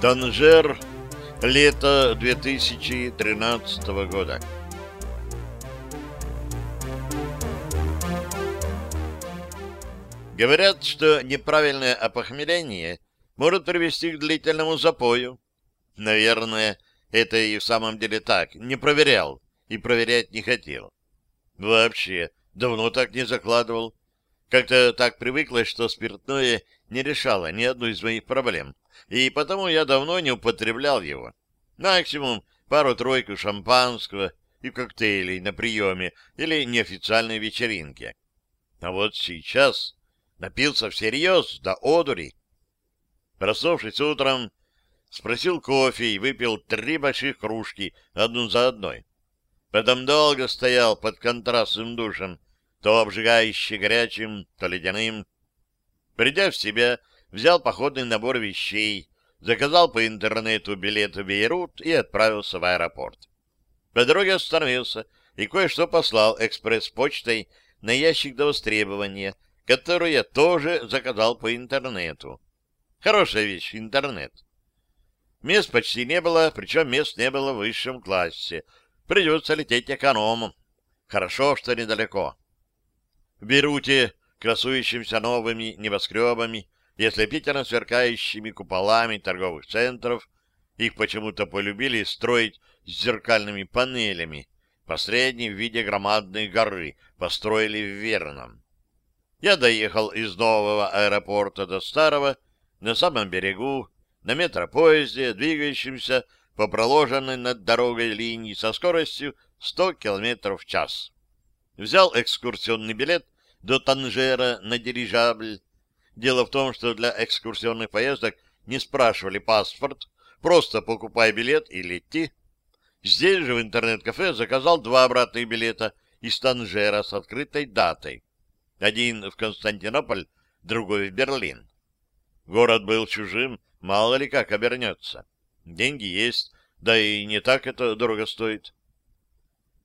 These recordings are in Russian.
Танжер, лето 2013 года. Говорят, что неправильное опохмеление может привести к длительному запою. Наверное, это и в самом деле так. Не проверял и проверять не хотел. Вообще, давно так не закладывал. Как-то так привыклось, что спиртное не решало ни одну из моих проблем, и потому я давно не употреблял его. Максимум пару-тройку шампанского и коктейлей на приеме или неофициальной вечеринке. А вот сейчас Напился всерьез, до одури. Проснувшись утром, спросил кофе и выпил три больших кружки, одну за одной. Потом долго стоял под контрастным душем, то обжигающе горячим, то ледяным. Придя в себя, взял походный набор вещей, заказал по интернету билет в Бейрут и отправился в аэропорт. По дороге остановился и кое-что послал экспресс-почтой на ящик до востребования — которую я тоже заказал по интернету. Хорошая вещь, интернет. Мест почти не было, причем мест не было в высшем классе. Придется лететь экономом. Хорошо, что недалеко. В Беруте, красующимся новыми небоскребами и ослепительно сверкающими куполами торговых центров, их почему-то полюбили строить с зеркальными панелями, последний в виде громадной горы построили в Верном. Я доехал из нового аэропорта до старого, на самом берегу, на метропоезде, двигающемся по проложенной над дорогой линии со скоростью 100 км в час. Взял экскурсионный билет до Танжера на дирижабль. Дело в том, что для экскурсионных поездок не спрашивали паспорт, просто покупай билет и лети. Здесь же в интернет-кафе заказал два обратных билета из Танжера с открытой датой. Один в Константинополь, другой в Берлин. Город был чужим, мало ли как обернется. Деньги есть, да и не так это дорого стоит.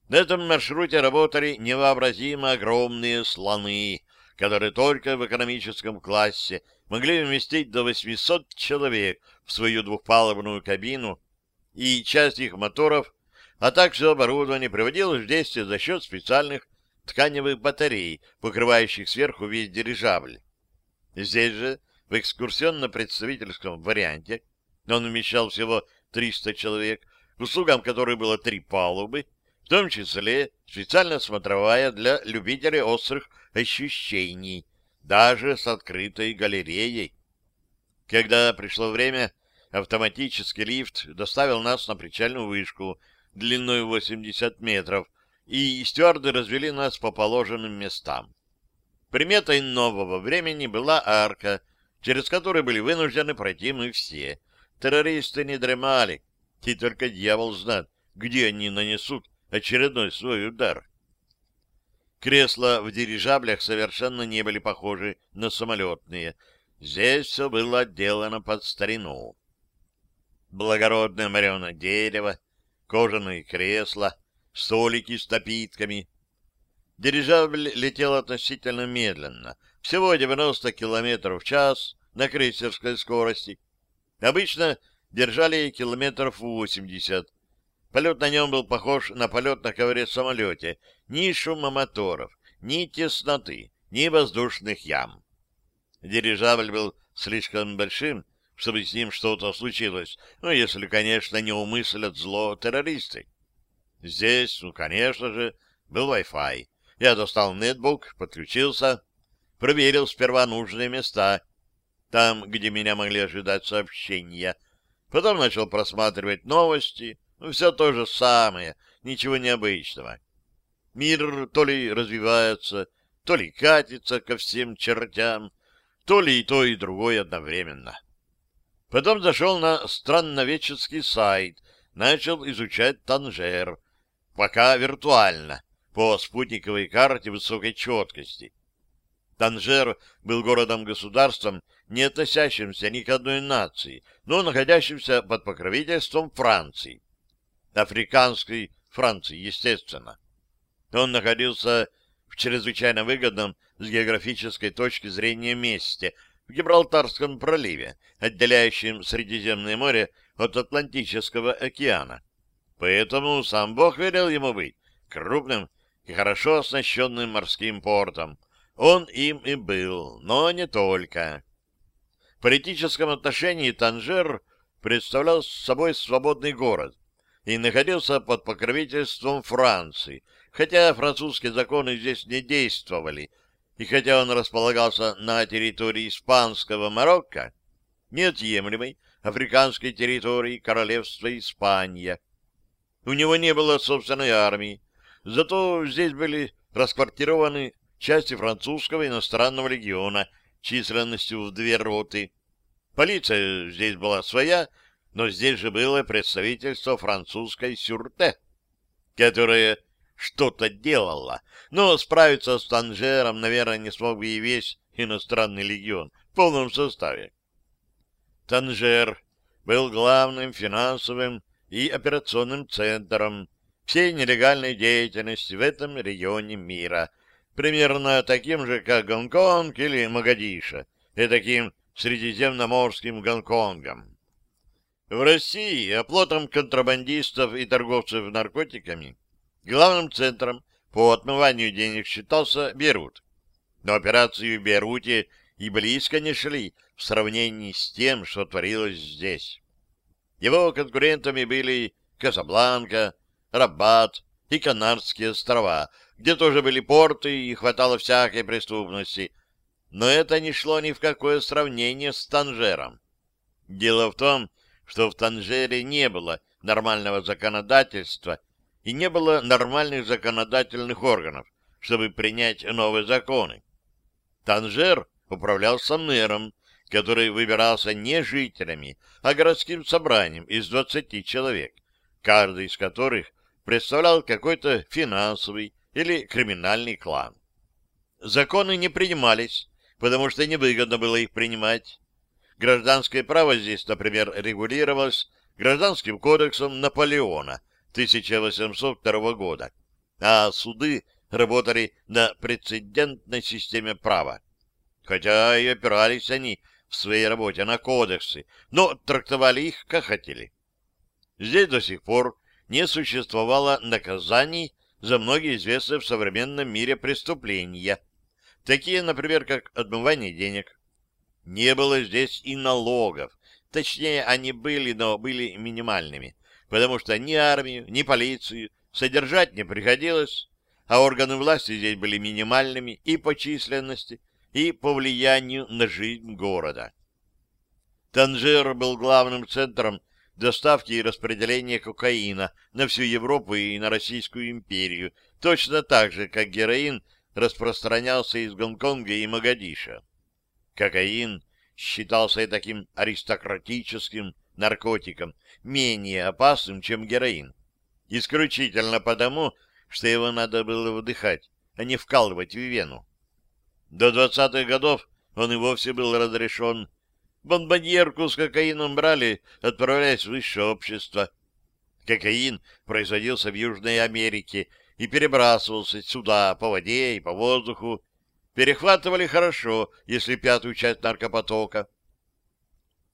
На этом маршруте работали невообразимо огромные слоны, которые только в экономическом классе могли вместить до 800 человек в свою двухпалубную кабину, и часть их моторов, а также оборудование приводилось в действие за счет специальных тканевых батарей, покрывающих сверху весь дирижабль. Здесь же, в экскурсионно-представительском варианте, он вмещал всего 300 человек, к услугам которых было три палубы, в том числе специально смотровая для любителей острых ощущений, даже с открытой галереей. Когда пришло время, автоматический лифт доставил нас на причальную вышку длиной 80 метров, и стюарды развели нас по положенным местам. Приметой нового времени была арка, через которую были вынуждены пройти мы все. Террористы не дремали, и только дьявол знает, где они нанесут очередной свой удар. Кресла в дирижаблях совершенно не были похожи на самолетные. Здесь все было отделано под старину. Благородное мореное дерево, кожаные кресла — столики с напитками. Дирижабль летел относительно медленно, всего 90 км в час на крейсерской скорости. Обычно держали километров 80. Полет на нем был похож на полет на ковре-самолете. Ни шума моторов, ни тесноты, ни воздушных ям. Дирижабль был слишком большим, чтобы с ним что-то случилось, ну, если, конечно, не умыслят зло террористы. Здесь, ну, конечно же, был Wi-Fi. Я достал нетбук, подключился, проверил сперва нужные места, там, где меня могли ожидать сообщения. Потом начал просматривать новости. Ну, все то же самое, ничего необычного. Мир то ли развивается, то ли катится ко всем чертям, то ли и то, и другое одновременно. Потом зашел на странноведческий сайт, начал изучать Танжер, пока виртуально, по спутниковой карте высокой четкости. Танжер был городом-государством не относящимся ни к одной нации, но находящимся под покровительством Франции. Африканской Франции, естественно. Он находился в чрезвычайно выгодном с географической точки зрения месте в Гибралтарском проливе, отделяющем Средиземное море от Атлантического океана. Поэтому сам Бог велел ему быть крупным и хорошо оснащенным морским портом. Он им и был, но не только. В политическом отношении Танжер представлял собой свободный город и находился под покровительством Франции, хотя французские законы здесь не действовали, и хотя он располагался на территории испанского Марокко, неотъемлемой африканской территории королевства Испания. У него не было собственной армии, зато здесь были расквартированы части французского иностранного легиона численностью в две роты. Полиция здесь была своя, но здесь же было представительство французской сюрте, которое что-то делало, но справиться с Танжером, наверное, не смог бы и весь иностранный легион в полном составе. Танжер был главным финансовым и операционным центром всей нелегальной деятельности в этом регионе мира, примерно таким же, как Гонконг или Магадиша, и таким Средиземноморским Гонконгом. В России оплотом контрабандистов и торговцев наркотиками главным центром по отмыванию денег считался Берут. Но операции в Беруте и близко не шли в сравнении с тем, что творилось здесь. Его конкурентами были Касабланка, Рабат и Канарские острова, где тоже были порты и хватало всякой преступности. Но это не шло ни в какое сравнение с Танжером. Дело в том, что в Танжере не было нормального законодательства и не было нормальных законодательных органов, чтобы принять новые законы. Танжер управлялся мэром, который выбирался не жителями, а городским собранием из 20 человек, каждый из которых представлял какой-то финансовый или криминальный клан. Законы не принимались, потому что невыгодно было их принимать. Гражданское право здесь, например, регулировалось Гражданским кодексом Наполеона 1802 года, а суды работали на прецедентной системе права. Хотя и опирались они в своей работе на кодексы, но трактовали их как хотели. Здесь до сих пор не существовало наказаний за многие известные в современном мире преступления, такие, например, как отмывание денег. Не было здесь и налогов, точнее, они были, но были минимальными, потому что ни армию, ни полицию содержать не приходилось, а органы власти здесь были минимальными и по численности, и по влиянию на жизнь города. Танжер был главным центром доставки и распределения кокаина на всю Европу и на Российскую империю, точно так же, как героин распространялся из Гонконга и Магадиша. Кокаин считался и таким аристократическим наркотиком, менее опасным, чем героин. Исключительно потому, что его надо было вдыхать, а не вкалывать в вену. До двадцатых годов он и вовсе был разрешен. Бомбоньерку с кокаином брали, отправляясь в высшее общество. Кокаин производился в Южной Америке и перебрасывался сюда по воде и по воздуху. Перехватывали хорошо, если пятую часть наркопотока.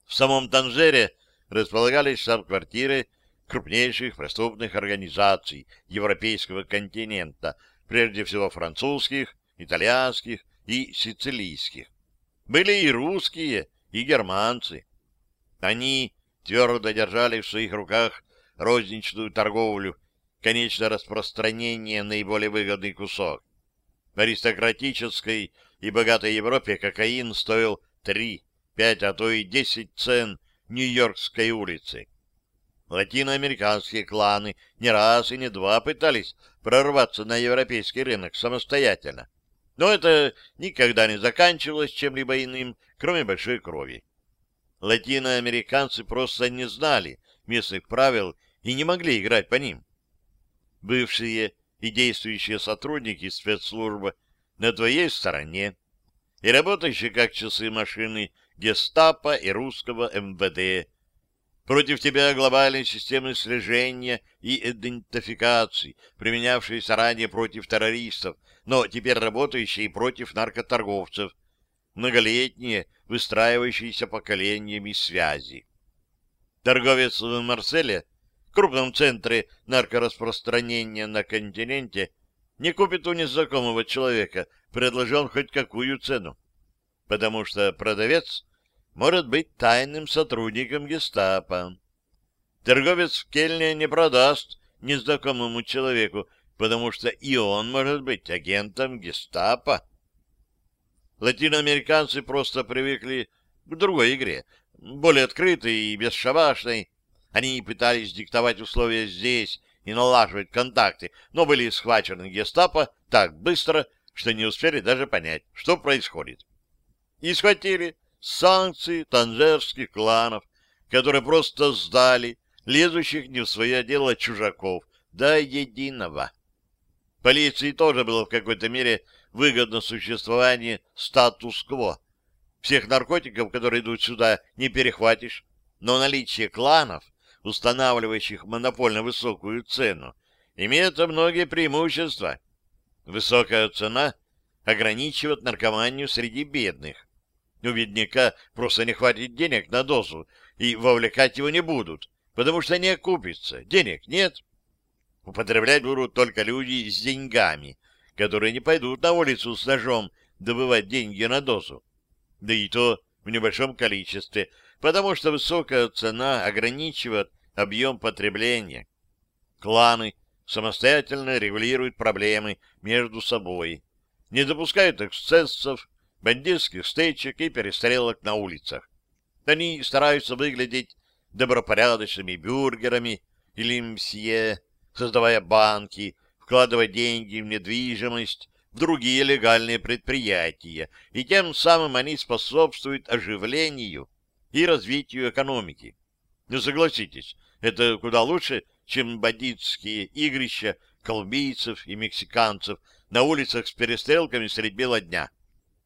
В самом Танжере располагались штаб-квартиры крупнейших преступных организаций европейского континента, прежде всего французских, итальянских и сицилийских. Были и русские, и германцы. Они твердо держали в своих руках розничную торговлю, конечно, распространение наиболее выгодный кусок. В аристократической и богатой Европе кокаин стоил 3, 5, а то и 10 цен Нью-Йоркской улицы. Латиноамериканские кланы не раз и не два пытались прорваться на европейский рынок самостоятельно. Но это никогда не заканчивалось чем-либо иным, кроме большой крови. Латиноамериканцы просто не знали местных правил и не могли играть по ним. Бывшие и действующие сотрудники спецслужбы на твоей стороне и работающие как часы машины гестапо и русского МВД. Против тебя глобальной системы слежения и идентификации, применявшиеся ранее против террористов, но теперь работающие против наркоторговцев, многолетние, выстраивающиеся поколениями связи. Торговец в Марселе, крупном центре наркораспространения на континенте, не купит у незнакомого человека, предложил хоть какую цену, потому что продавец может быть тайным сотрудником гестапо. Торговец в Кельне не продаст незнакомому человеку, потому что и он может быть агентом гестапо. Латиноамериканцы просто привыкли к другой игре, более открытой и бесшабашной. Они пытались диктовать условия здесь и налаживать контакты, но были схвачены гестапо так быстро, что не успели даже понять, что происходит. И схватили санкции танжерских кланов, которые просто сдали лезущих не в свое дело чужаков до единого. Полиции тоже было в какой-то мере выгодно существование статус-кво. Всех наркотиков, которые идут сюда, не перехватишь, но наличие кланов, устанавливающих монопольно высокую цену, имеет многие преимущества. Высокая цена ограничивает наркоманию среди бедных. У бедняка просто не хватит денег на дозу, и вовлекать его не будут, потому что не окупится, денег нет. Употреблять будут только люди с деньгами, которые не пойдут на улицу с ножом добывать деньги на дозу. Да и то в небольшом количестве, потому что высокая цена ограничивает объем потребления. Кланы самостоятельно регулируют проблемы между собой, не допускают эксцессов, бандитских стычек и перестрелок на улицах. Они стараются выглядеть добропорядочными бюргерами или мсье, создавая банки, вкладывая деньги в недвижимость, в другие легальные предприятия, и тем самым они способствуют оживлению и развитию экономики. Ну, согласитесь, это куда лучше, чем бандитские игрища колумбийцев и мексиканцев на улицах с перестрелками средь бела дня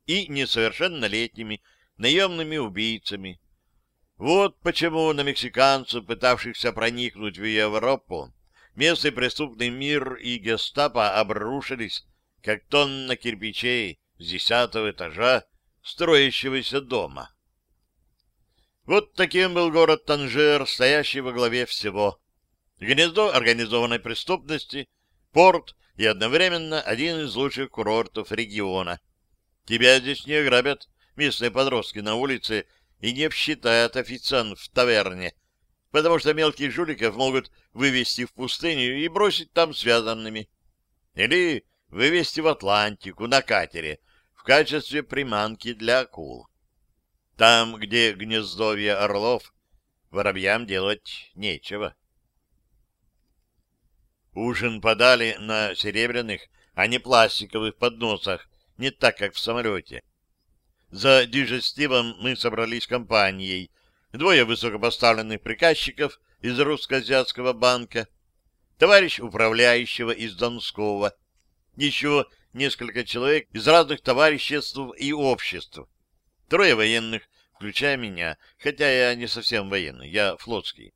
и несовершеннолетними наемными убийцами. Вот почему на мексиканцев, пытавшихся проникнуть в Европу, местный преступный мир и гестапо обрушились, как тонна кирпичей с десятого этажа строящегося дома. Вот таким был город Танжер, стоящий во главе всего. Гнездо организованной преступности, порт и одновременно один из лучших курортов региона — Тебя здесь не ограбят местные подростки на улице и не обсчитают официант в таверне, потому что мелких жуликов могут вывести в пустыню и бросить там связанными. Или вывести в Атлантику на катере в качестве приманки для акул. Там, где гнездовье орлов, воробьям делать нечего. Ужин подали на серебряных, а не пластиковых подносах, не так, как в самолете. За дижестивом мы собрались компанией. Двое высокопоставленных приказчиков из Русско-Азиатского банка, товарищ управляющего из Донского, еще несколько человек из разных товариществ и обществ, трое военных, включая меня, хотя я не совсем военный, я флотский.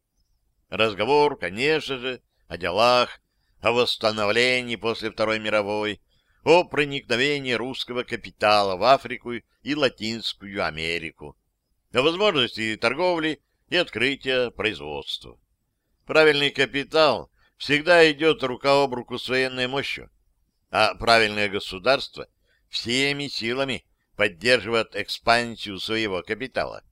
Разговор, конечно же, о делах, о восстановлении после Второй мировой, о проникновении русского капитала в Африку и Латинскую Америку, о возможности торговли и открытия производства. Правильный капитал всегда идет рука об руку с военной мощью, а правильное государство всеми силами поддерживает экспансию своего капитала.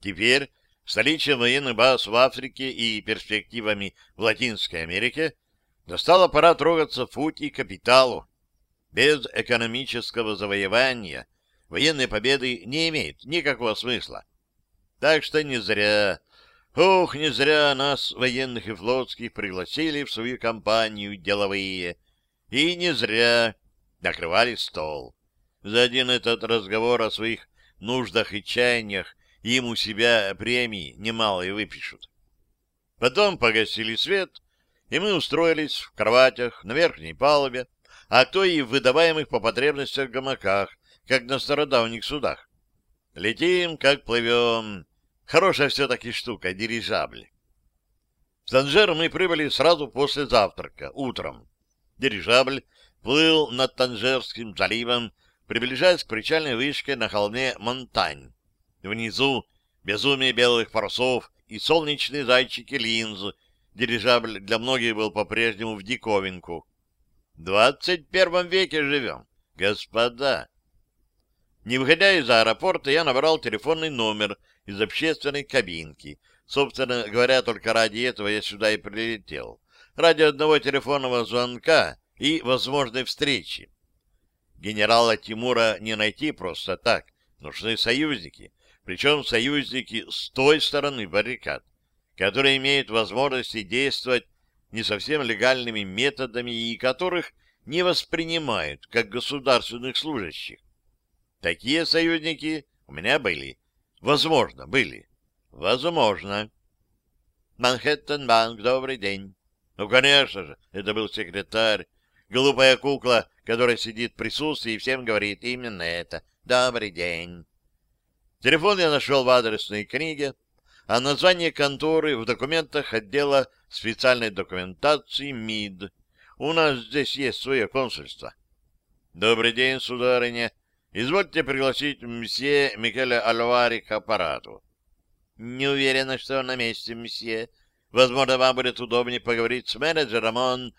Теперь с наличием военных баз в Африке и перспективами в Латинской Америке настала пора трогаться в путь и капиталу, без экономического завоевания военные победы не имеют никакого смысла. Так что не зря, ох, не зря нас, военных и флотских, пригласили в свою компанию деловые. И не зря накрывали стол. За один этот разговор о своих нуждах и чаяниях им у себя премии немалые выпишут. Потом погасили свет, и мы устроились в кроватях на верхней палубе, а то и в выдаваемых по потребностях гамаках, как на стародавних судах. Летим, как плывем. Хорошая все-таки штука, дирижабль. В Танжер мы прибыли сразу после завтрака, утром. Дирижабль плыл над Танжерским заливом, приближаясь к причальной вышке на холме Монтань. Внизу безумие белых парусов и солнечные зайчики линз. Дирижабль для многих был по-прежнему в диковинку. В двадцать первом веке живем, господа. Не выходя из аэропорта, я набрал телефонный номер из общественной кабинки. Собственно говоря, только ради этого я сюда и прилетел. Ради одного телефонного звонка и возможной встречи. Генерала Тимура не найти просто так. Нужны союзники. Причем союзники с той стороны баррикад, которые имеют возможности действовать не совсем легальными методами и которых не воспринимают как государственных служащих. Такие союзники у меня были. Возможно, были. Возможно. Манхэттен-банк, добрый день. Ну, конечно же, это был секретарь. Глупая кукла, которая сидит в присутствии и всем говорит именно это. Добрый день. Телефон я нашел в адресной книге, а название конторы в документах отдела специальной документации МИД. У нас здесь есть свое консульство. Добрый день, сударыня. Извольте пригласить мсье Микеле Альвари к аппарату. Не уверена, что он на месте, мсье. Возможно, вам будет удобнее поговорить с менеджером. Он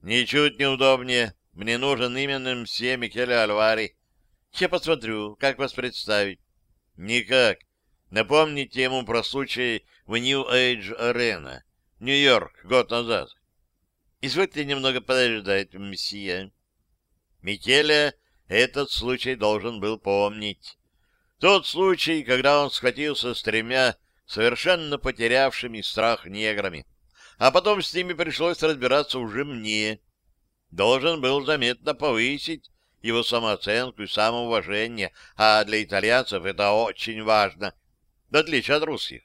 ничуть не удобнее. Мне нужен именно мсье Микеле Альвари. Я посмотрю, как вас представить. Никак. Напомните ему про случай в Нью-Эйдж Арена, Нью-Йорк, год назад. Извольте немного подождать, месье. Микеле этот случай должен был помнить. Тот случай, когда он схватился с тремя совершенно потерявшими страх неграми, а потом с ними пришлось разбираться уже мне. Должен был заметно повысить его самооценку и самоуважение, а для итальянцев это очень важно, в отличие от русских.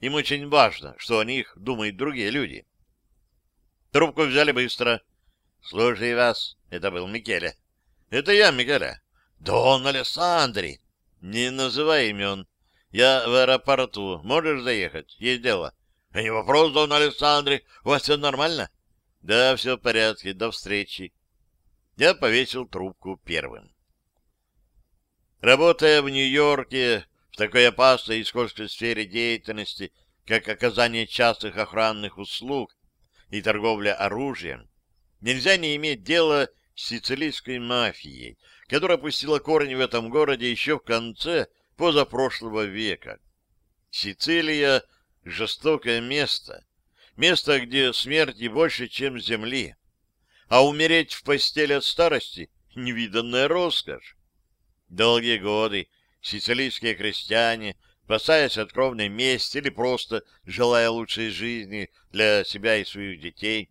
Им очень важно, что о них думают другие люди. Трубку взяли быстро. «Слушай вас», — это был Микеле. «Это я, Микеле». «Дон Алессандри». «Не называй имен. Я в аэропорту. Можешь заехать? Есть дело». «Не вопрос, Дон Алессандри. У вас все нормально?» «Да, все в порядке. До встречи». Я повесил трубку первым. Работая в Нью-Йорке в такой опасной и скользкой сфере деятельности, как оказание частных охранных услуг и торговля оружием, нельзя не иметь дела сицилийской мафией, которая пустила корни в этом городе еще в конце позапрошлого века. Сицилия — жестокое место, место, где смерти больше, чем земли а умереть в постели от старости — невиданная роскошь. Долгие годы сицилийские крестьяне, спасаясь от кровной мести или просто желая лучшей жизни для себя и своих детей,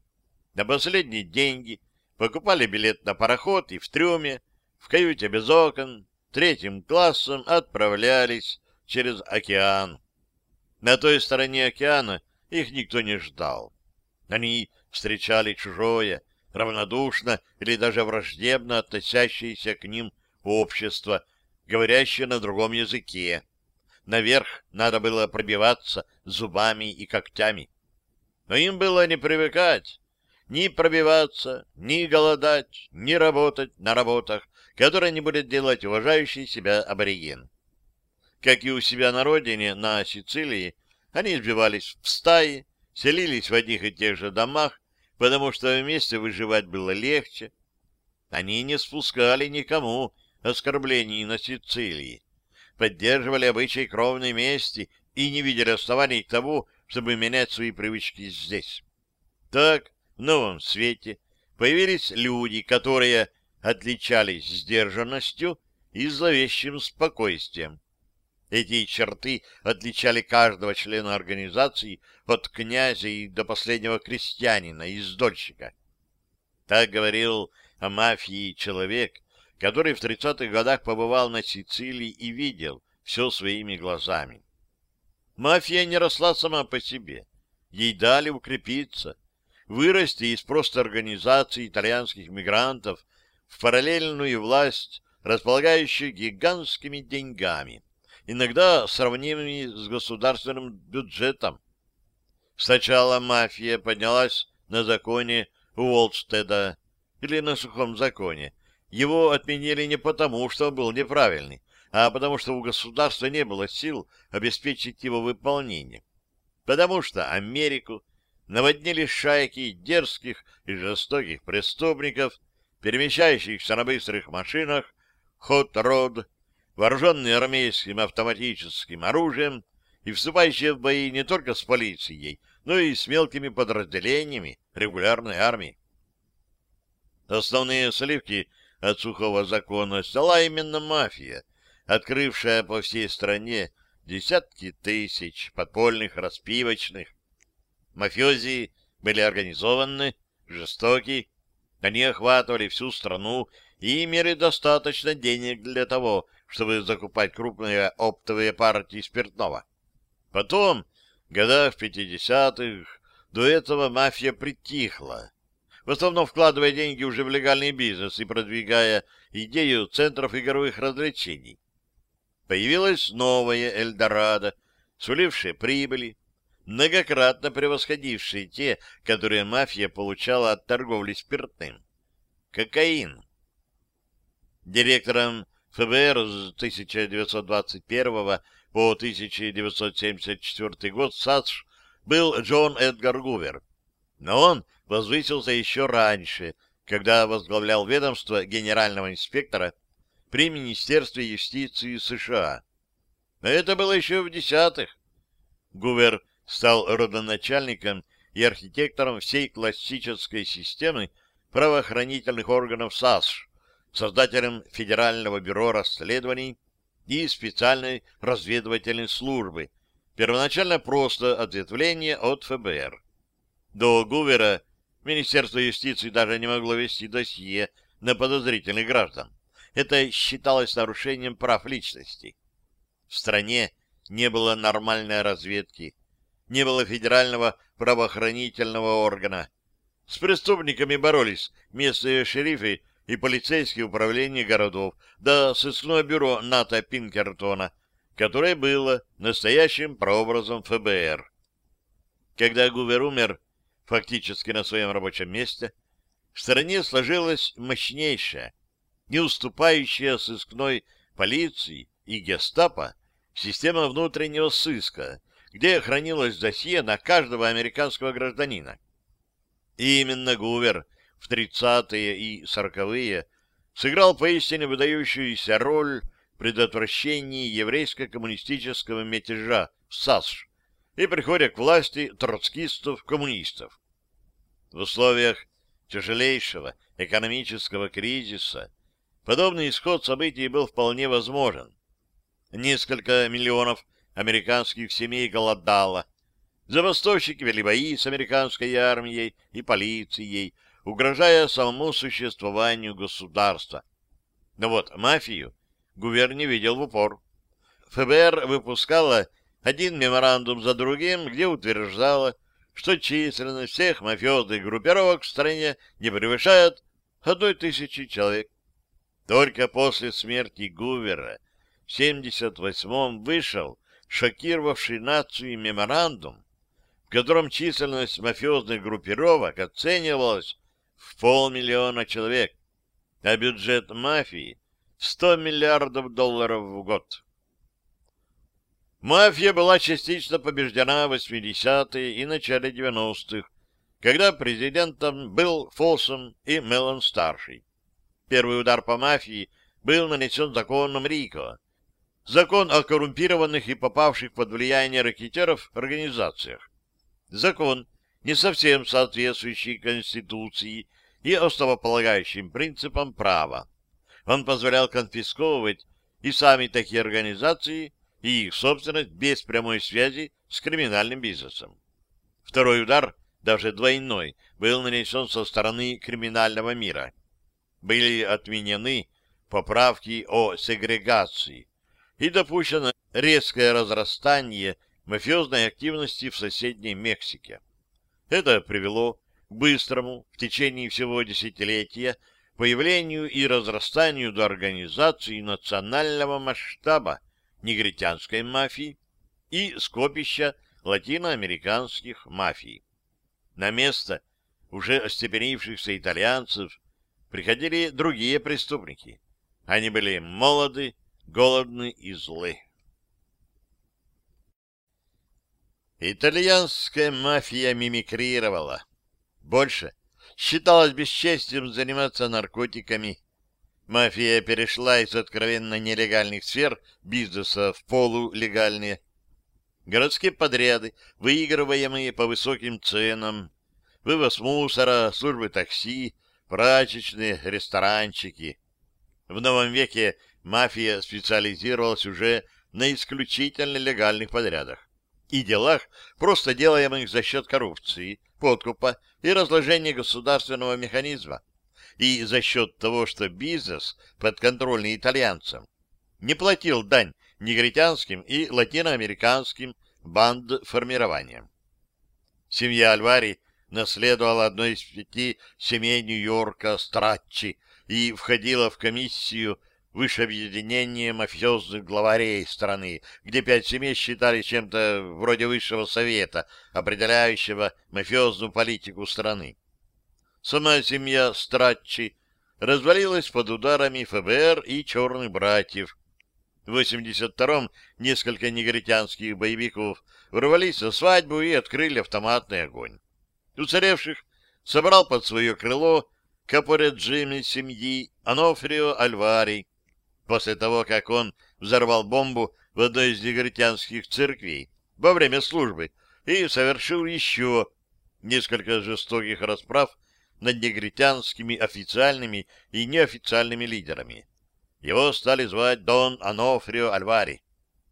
на последние деньги покупали билет на пароход и в трюме, в каюте без окон, третьим классом отправлялись через океан. На той стороне океана их никто не ждал. Они встречали чужое, равнодушно или даже враждебно относящееся к ним общество, говорящее на другом языке. Наверх надо было пробиваться зубами и когтями. Но им было не привыкать, ни пробиваться, ни голодать, ни работать на работах, которые не будет делать уважающий себя абориген. Как и у себя на родине, на Сицилии, они сбивались в стаи, селились в одних и тех же домах, потому что вместе выживать было легче. Они не спускали никому оскорблений на Сицилии, поддерживали обычай кровной мести и не видели оснований к тому, чтобы менять свои привычки здесь. Так, в новом свете появились люди, которые отличались сдержанностью и зловещим спокойствием. Эти черты отличали каждого члена организации от князя и до последнего крестьянина и издольщика. Так говорил о мафии человек, который в 30-х годах побывал на Сицилии и видел все своими глазами. Мафия не росла сама по себе. Ей дали укрепиться, вырасти из просто организации итальянских мигрантов в параллельную власть, располагающую гигантскими деньгами иногда сравнимыми с государственным бюджетом. Сначала мафия поднялась на законе Уолстеда или на сухом законе. Его отменили не потому, что он был неправильный, а потому что у государства не было сил обеспечить его выполнение. Потому что Америку наводнили шайки дерзких и жестоких преступников, перемещающихся на быстрых машинах, хот-род, вооруженные армейским автоматическим оружием и вступающие в бои не только с полицией, но и с мелкими подразделениями регулярной армии. Основные сливки от сухого закона стала именно мафия, открывшая по всей стране десятки тысяч подпольных распивочных. Мафиози были организованы, жестоки, они охватывали всю страну и имели достаточно денег для того, чтобы закупать крупные оптовые партии спиртного. Потом, годах в 50-х, до этого мафия притихла, в основном вкладывая деньги уже в легальный бизнес и продвигая идею центров игровых развлечений. Появилась новая Эльдорадо, сулившая прибыли, многократно превосходившие те, которые мафия получала от торговли спиртным. Кокаин. Директором ФБР с 1921 по 1974 год САДШ был Джон Эдгар Гувер, но он возвысился еще раньше, когда возглавлял ведомство генерального инспектора при Министерстве юстиции США. Но это было еще в десятых. Гувер стал родоначальником и архитектором всей классической системы правоохранительных органов САСШ, создателем Федерального бюро расследований и специальной разведывательной службы, первоначально просто ответвление от ФБР. До Гувера Министерство юстиции даже не могло вести досье на подозрительных граждан. Это считалось нарушением прав личности. В стране не было нормальной разведки, не было федерального правоохранительного органа. С преступниками боролись местные шерифы и полицейские управления городов, да сыскное бюро НАТО Пинкертона, которое было настоящим прообразом ФБР. Когда Гувер умер, фактически на своем рабочем месте, в стране сложилась мощнейшая, не уступающая сыскной полиции и гестапо система внутреннего сыска, где хранилось досье на каждого американского гражданина. И именно Гувер в 30-е и 40-е сыграл поистине выдающуюся роль в предотвращении еврейско-коммунистического мятежа в САСШ и приходя к власти троцкистов-коммунистов. В условиях тяжелейшего экономического кризиса подобный исход событий был вполне возможен. Несколько миллионов американских семей голодало. Забастовщики вели бои с американской армией и полицией, угрожая самому существованию государства. Но вот мафию гувер не видел в упор. ФБР выпускала один меморандум за другим, где утверждала, что численность всех мафиозных группировок в стране не превышает одной тысячи человек. Только после смерти Гувера в 78-м вышел шокировавший нацию меморандум, в котором численность мафиозных группировок оценивалась в полмиллиона человек, а бюджет мафии в 100 миллиардов долларов в год. Мафия была частично побеждена в 80-е и начале 90-х, когда президентом был Фолсом и Меллон-старший. Первый удар по мафии был нанесен законом Рико, закон о коррумпированных и попавших под влияние ракетеров организациях. Закон, не совсем соответствующий Конституции и основополагающим принципам права. Он позволял конфисковывать и сами такие организации, и их собственность без прямой связи с криминальным бизнесом. Второй удар, даже двойной, был нанесен со стороны криминального мира. Были отменены поправки о сегрегации и допущено резкое разрастание мафиозной активности в соседней Мексике. Это привело к быстрому, в течение всего десятилетия, появлению и разрастанию до организации национального масштаба негритянской мафии и скопища латиноамериканских мафий. На место уже остепенившихся итальянцев приходили другие преступники. Они были молоды, голодны и злы. Итальянская мафия мимикрировала. Больше считалось бесчестием заниматься наркотиками. Мафия перешла из откровенно нелегальных сфер бизнеса в полулегальные. Городские подряды, выигрываемые по высоким ценам, вывоз мусора, службы такси, прачечные, ресторанчики. В новом веке мафия специализировалась уже на исключительно легальных подрядах и делах, просто делаемых за счет коррупции, подкупа и разложения государственного механизма, и за счет того, что бизнес, подконтрольный итальянцам, не платил дань негритянским и латиноамериканским бандформированиям. Семья Альвари наследовала одной из пяти семей Нью-Йорка, Страчи, и входила в комиссию выше объединения мафиозных главарей страны, где пять семей считали чем-то вроде высшего совета, определяющего мафиозную политику страны. Сама семья Страчи развалилась под ударами ФБР и черных братьев. В 82-м несколько негритянских боевиков ворвались на свадьбу и открыли автоматный огонь. Уцелевших собрал под свое крыло капоре Джимми семьи Анофрио Альвари, после того, как он взорвал бомбу в одной из негритянских церквей во время службы и совершил еще несколько жестоких расправ над негритянскими официальными и неофициальными лидерами. Его стали звать Дон Анофрио Альвари.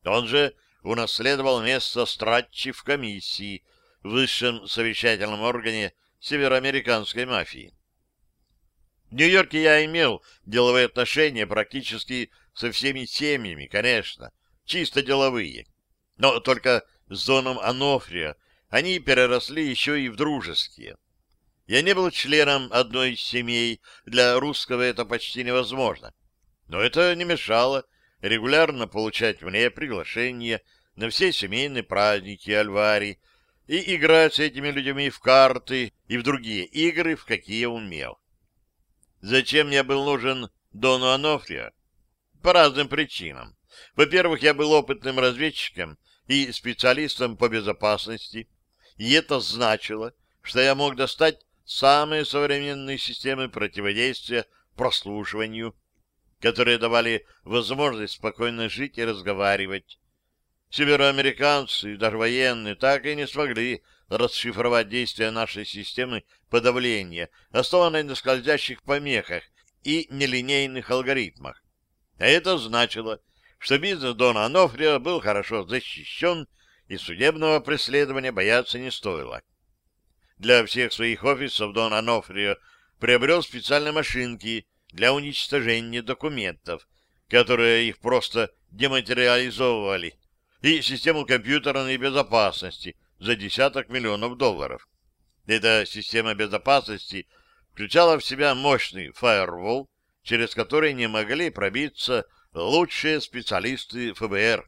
Он же унаследовал место Стратчи в комиссии, высшем совещательном органе североамериканской мафии. В Нью-Йорке я имел деловые отношения практически со всеми семьями, конечно, чисто деловые. Но только с Доном Анофрио они переросли еще и в дружеские. Я не был членом одной из семей, для русского это почти невозможно. Но это не мешало регулярно получать мне приглашения на все семейные праздники Альвари и играть с этими людьми в карты и в другие игры, в какие умел. Зачем я был нужен Дону Анофрио? По разным причинам. Во-первых, я был опытным разведчиком и специалистом по безопасности, и это значило, что я мог достать самые современные системы противодействия прослушиванию, которые давали возможность спокойно жить и разговаривать. Североамериканцы, даже военные, так и не смогли расшифровать действия нашей системы подавления, основанной на скользящих помехах и нелинейных алгоритмах. А это значило, что бизнес Дона Анофрио был хорошо защищен, и судебного преследования бояться не стоило. Для всех своих офисов Дон Анофрио приобрел специальные машинки для уничтожения документов, которые их просто дематериализовывали, и систему компьютерной безопасности, за десяток миллионов долларов. Эта система безопасности включала в себя мощный фаервол, через который не могли пробиться лучшие специалисты ФБР.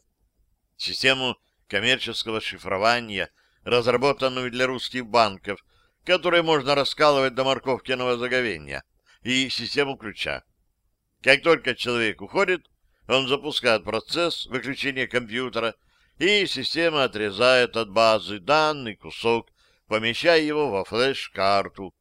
Систему коммерческого шифрования, разработанную для русских банков, которые можно раскалывать до морковкиного заговения, и систему ключа. Как только человек уходит, он запускает процесс выключения компьютера и система отрезает от базы данный кусок, помещая его во флеш-карту.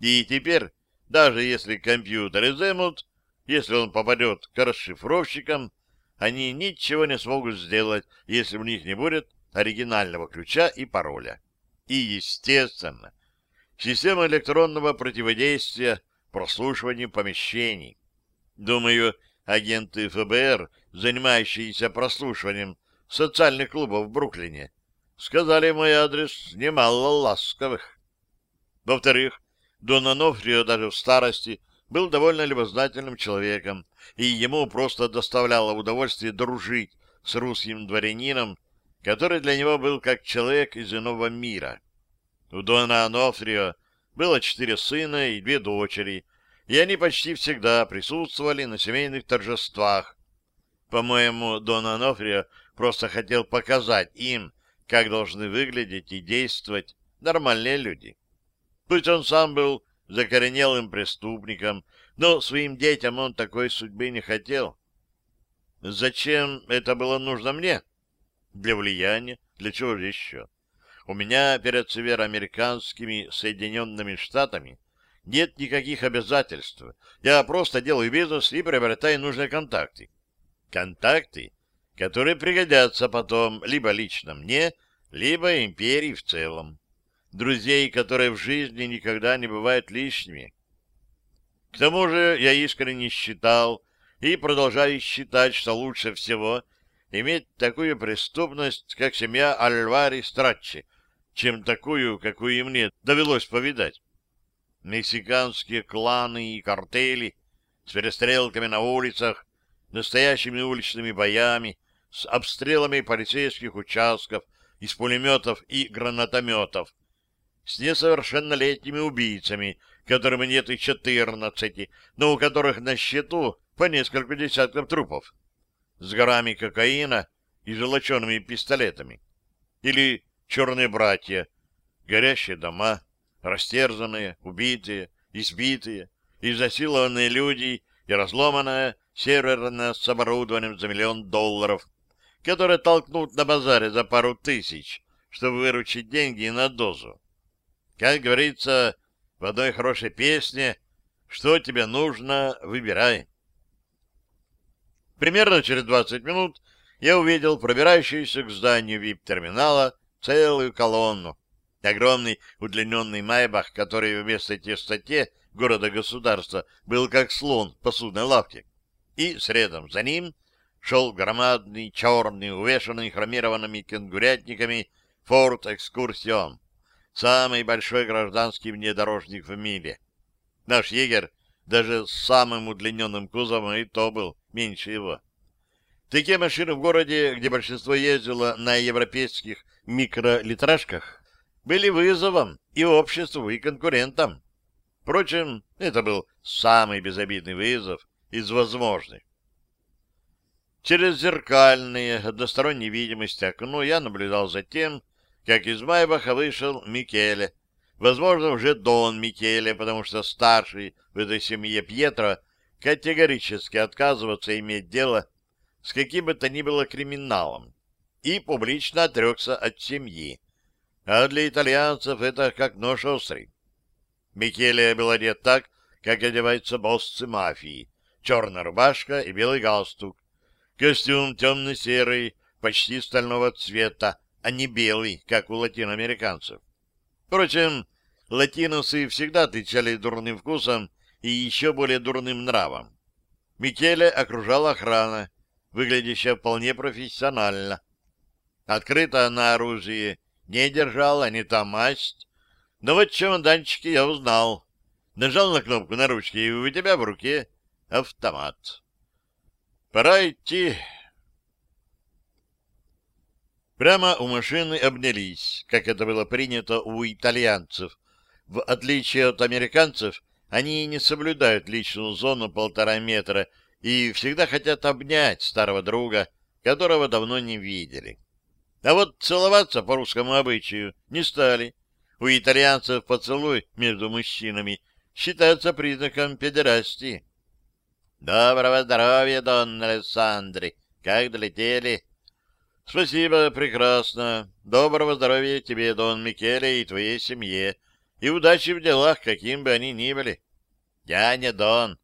И теперь, даже если компьютер изымут, если он попадет к расшифровщикам, они ничего не смогут сделать, если у них не будет оригинального ключа и пароля. И, естественно, система электронного противодействия прослушиванию помещений. Думаю, агенты ФБР, занимающиеся прослушиванием социальных клубов в Бруклине, сказали мой адрес немало ласковых. Во-вторых, Дон Анофрио даже в старости был довольно любознательным человеком, и ему просто доставляло удовольствие дружить с русским дворянином, который для него был как человек из иного мира. У Дона Анофрио было четыре сына и две дочери, и они почти всегда присутствовали на семейных торжествах. По-моему, Дон Анофрио просто хотел показать им, как должны выглядеть и действовать нормальные люди. Пусть он сам был закоренелым преступником, но своим детям он такой судьбы не хотел. Зачем это было нужно мне? Для влияния, для чего же еще? У меня перед североамериканскими Соединенными Штатами нет никаких обязательств. Я просто делаю бизнес и приобретаю нужные контакты. Контакты, которые пригодятся потом либо лично мне, либо империи в целом. Друзей, которые в жизни никогда не бывают лишними. К тому же я искренне считал и продолжаю считать, что лучше всего иметь такую преступность, как семья Альвари Страччи, чем такую, какую и мне довелось повидать. Мексиканские кланы и картели с перестрелками на улицах, настоящими уличными боями, с обстрелами полицейских участков, из пулеметов и гранатометов, с несовершеннолетними убийцами, которым нет и четырнадцати, но у которых на счету по несколько десятков трупов, с горами кокаина и золочеными пистолетами. Или черные братья, горящие дома, растерзанные, убитые, избитые, изнасилованные люди и разломанная серверная с оборудованием за миллион долларов, которые толкнут на базаре за пару тысяч, чтобы выручить деньги на дозу. Как говорится в одной хорошей песне, что тебе нужно, выбирай. Примерно через 20 минут я увидел пробирающуюся к зданию вип-терминала целую колонну. Огромный удлиненный майбах, который вместо тестоте города-государства был как слон посудной лавке. И средом за ним шел громадный, черный, увешанный хромированными кенгурятниками Форт Экскурсион, самый большой гражданский внедорожник в мире. Наш егер даже с самым удлиненным кузовом и то был меньше его. Такие машины в городе, где большинство ездило на европейских микролитражках, были вызовом и обществу, и конкурентам. Впрочем, это был самый безобидный вызов из возможных. Через зеркальные односторонней видимости окно я наблюдал за тем, как из Майбаха вышел Микеле. Возможно, уже Дон Микеле, потому что старший в этой семье Пьетро категорически отказываться иметь дело с каким бы то ни было криминалом и публично отрекся от семьи. А для итальянцев это как нож острый. Микеле был одет так, как одеваются боссы мафии. Черная рубашка и белый галстук, Костюм темно-серый, почти стального цвета, а не белый, как у латиноамериканцев. Впрочем, латиносы всегда отличались дурным вкусом и еще более дурным нравом. Микеле окружала охрана, выглядящая вполне профессионально. Открыто на оружие не держала не та масть, но вот чемоданчики я узнал. Нажал на кнопку на ручке, и у тебя в руке автомат. Пора идти. Прямо у машины обнялись, как это было принято у итальянцев. В отличие от американцев, они не соблюдают личную зону полтора метра и всегда хотят обнять старого друга, которого давно не видели. А вот целоваться по русскому обычаю не стали. У итальянцев поцелуй между мужчинами считается признаком педерастии. Доброго здоровья, Дон Александре. Как долетели? Спасибо, прекрасно. Доброго здоровья тебе, Дон Микеле, и твоей семье. И удачи в делах, каким бы они ни были. Я не Дон.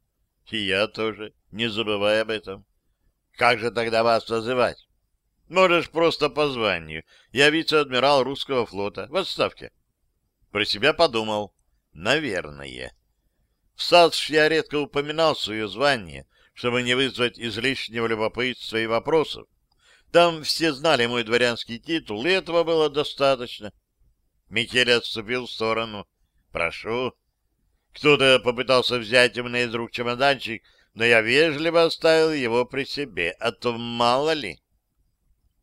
И я тоже. Не забывай об этом. Как же тогда вас называть? Можешь просто по званию. Я вице-адмирал русского флота. В отставке. Про себя подумал. Наверное. В САДШ я редко упоминал свое звание, чтобы не вызвать излишнего любопытства и вопросов. Там все знали мой дворянский титул, и этого было достаточно. Микель отступил в сторону. «Прошу». Кто-то попытался взять у меня из рук чемоданчик, но я вежливо оставил его при себе, а то мало ли.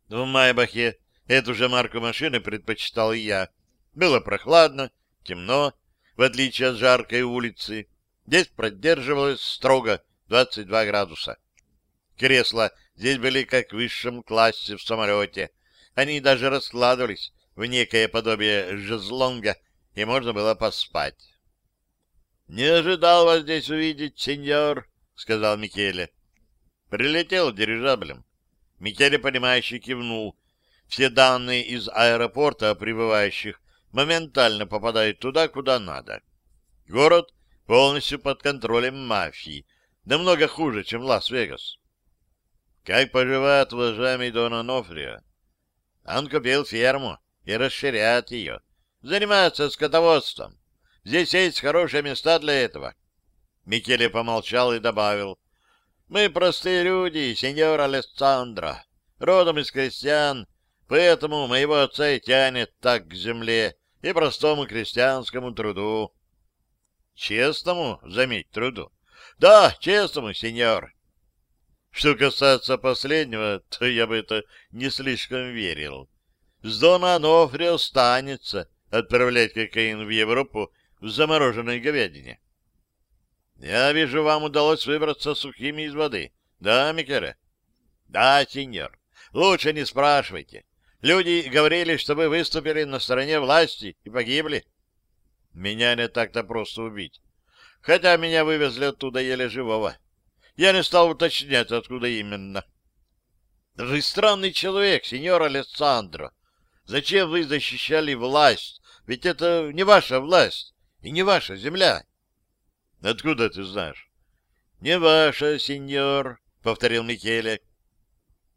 В Майбахе эту же марку машины предпочитал и я. Было прохладно, темно, в отличие от жаркой улицы. Здесь продерживалось строго 22 градуса. Кресло здесь были как в высшем классе в самолете. Они даже раскладывались в некое подобие жезлонга, и можно было поспать. — Не ожидал вас здесь увидеть, сеньор, — сказал Микеле. Прилетел дирижаблем. Микеле, понимающий, кивнул. Все данные из аэропорта о прибывающих моментально попадают туда, куда надо. Город полностью под контролем мафии, намного хуже, чем Лас-Вегас. Как поживает уважаемый Дон Анофрио? Он купил ферму и расширяет ее. Занимается скотоводством. Здесь есть хорошие места для этого. Микеле помолчал и добавил. Мы простые люди, сеньор Алессандро, родом из крестьян, поэтому моего отца и тянет так к земле и простому крестьянскому труду. Честному, заметь, труду. Да, честному, сеньор. Что касается последнего, то я бы это не слишком верил. С Дона Анофрио останется отправлять кокаин в Европу в замороженной говядине. Я вижу, вам удалось выбраться сухими из воды. Да, Микеле? Да, сеньор. Лучше не спрашивайте. Люди говорили, что вы выступили на стороне власти и погибли. Меня не так-то просто убить. Хотя меня вывезли оттуда еле живого. Я не стал уточнять, откуда именно. Вы странный человек, сеньор Алессандро. Зачем вы защищали власть? Ведь это не ваша власть и не ваша земля. Откуда ты знаешь? Не ваша, сеньор, повторил Микеле.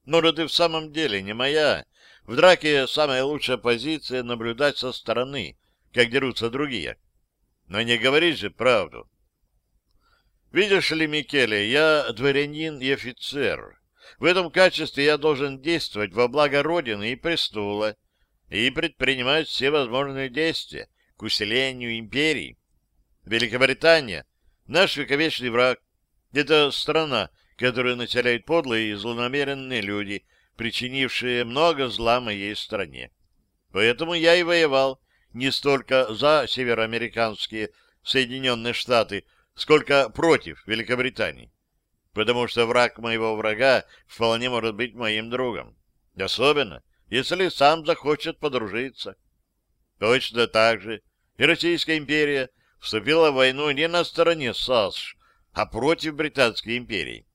Но ты в самом деле не моя. В драке самая лучшая позиция наблюдать со стороны, как дерутся другие. Но не говори же правду. Видишь ли, Микеле, я дворянин и офицер. В этом качестве я должен действовать во благо Родины и престола и предпринимать все возможные действия к усилению империи. Великобритания — наш вековечный враг. Это страна, которую населяют подлые и злонамеренные люди, причинившие много зла моей стране. Поэтому я и воевал не столько за североамериканские Соединенные Штаты, сколько против Великобритании, потому что враг моего врага вполне может быть моим другом, особенно если сам захочет подружиться. Точно так же и Российская империя вступила в войну не на стороне САСШ, а против Британской империи.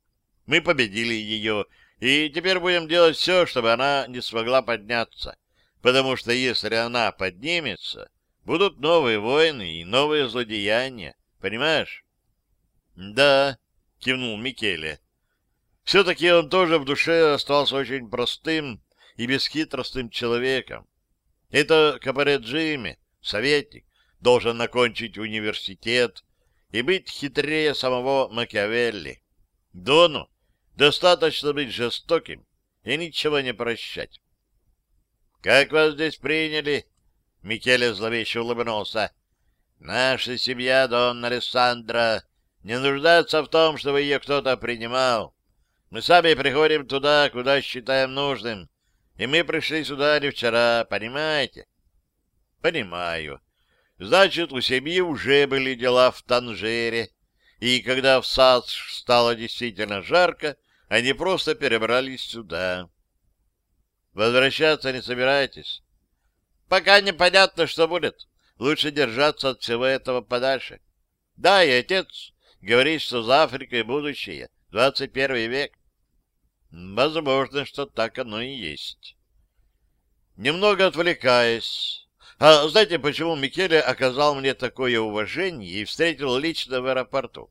Мы победили ее, и теперь будем делать все, чтобы она не смогла подняться, потому что если она поднимется, будут новые войны и новые злодеяния, понимаешь? — Да, — кивнул Микеле. Все-таки он тоже в душе остался очень простым и бесхитростным человеком. Это Капаре Джимми, советник, должен окончить университет и быть хитрее самого Макиавелли. Дону достаточно быть жестоким и ничего не прощать. — Как вас здесь приняли? — Микеле зловеще улыбнулся. — Наша семья, Дон Алессандро, не нуждается в том, чтобы ее кто-то принимал. Мы сами приходим туда, куда считаем нужным, и мы пришли сюда не вчера, понимаете? Понимаю. Значит, у семьи уже были дела в Танжере, и когда в сад стало действительно жарко, они просто перебрались сюда. Возвращаться не собираетесь? Пока непонятно, что будет. Лучше держаться от всего этого подальше. Да, и отец говорит, что за Африкой будущее, 21 век. Возможно, что так оно и есть. Немного отвлекаясь. А знаете, почему Микеле оказал мне такое уважение и встретил лично в аэропорту?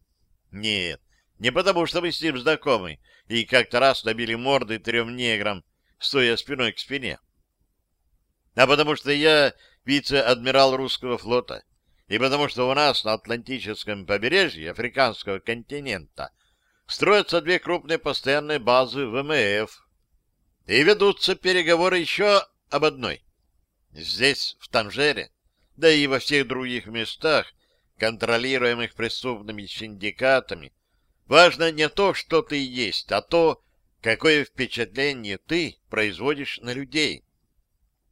Нет, не потому, что мы с ним знакомы и как-то раз набили морды трем неграм, стоя спиной к спине. А потому что я вице-адмирал русского флота, и потому что у нас на Атлантическом побережье африканского континента строятся две крупные постоянные базы ВМФ. И ведутся переговоры еще об одной. Здесь, в Танжере, да и во всех других местах, контролируемых преступными синдикатами, важно не то, что ты есть, а то, какое впечатление ты производишь на людей.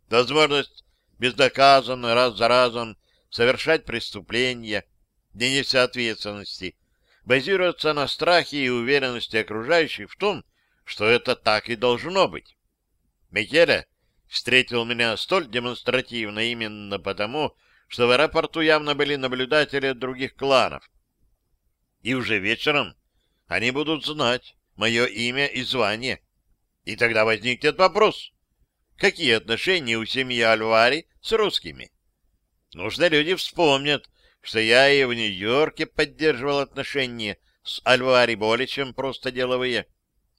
Возможность бездоказанно раз за разом совершать преступления, не неся ответственности, базируется на страхе и уверенности окружающих в том, что это так и должно быть. Микеля встретил меня столь демонстративно именно потому, что в аэропорту явно были наблюдатели других кланов. И уже вечером они будут знать мое имя и звание. И тогда возникнет вопрос, какие отношения у семьи Альвари с русскими? Нужно люди вспомнят, что я и в Нью-Йорке поддерживал отношения с Альвари более чем просто деловые.